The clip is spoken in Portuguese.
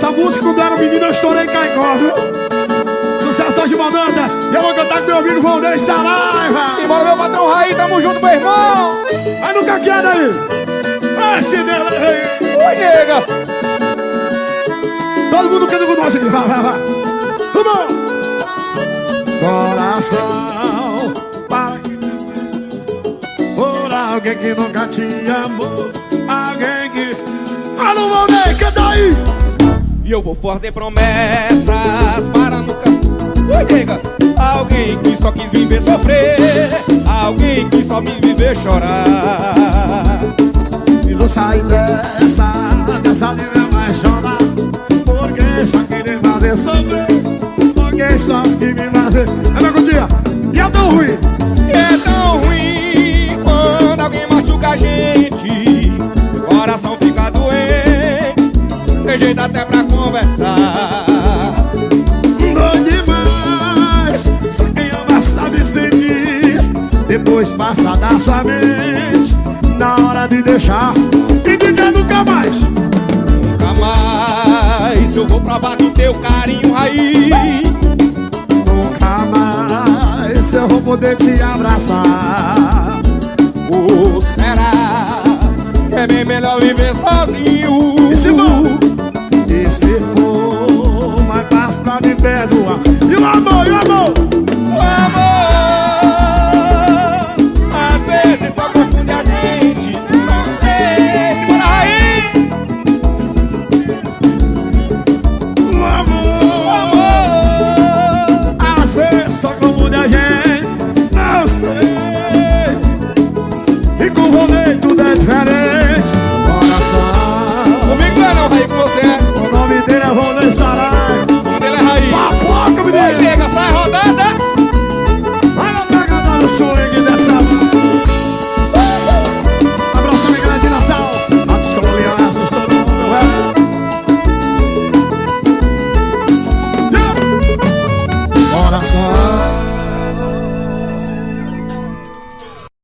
Essa música quando eu era menino eu estourei Caicó, viu? Sucesso das. E eu vou cantar com meu amigo Valdez Saraiva. Simbora, meu patrão Raí, tamo junto, meu irmão. Aí nunca quer aí. Ai, Cinderela. Oi, nega. Todo mundo canta com nós aqui. Vai, vai, vai. Vamos. Coração, para por alguém que nunca te amou. Alguém que. Alô, Valdez, canta. E eu vou fazer promessas para nunca. Oi, nega. Alguém que só quis me ver sofrer. Alguém que só me ver chorar. E vou sair dessa, dessa de me apaixonar. Porque só queria me fazer sofrer. Porque só queria me fazer. É meu dia. E é tão ruim. E é tão ruim quando alguém machuca a gente. O coração fica doente. Sem jeito até pra conversar. Demais. Só quem ama sabe sentir. Depois passa da sua mente. Na hora de deixar. E diga nunca mais. Nunca mais eu vou provar do teu carinho raiz. Nunca mais eu vou poder te abraçar. Ou será que é bem melhor viver sozinho? vamos, vamos. corazón.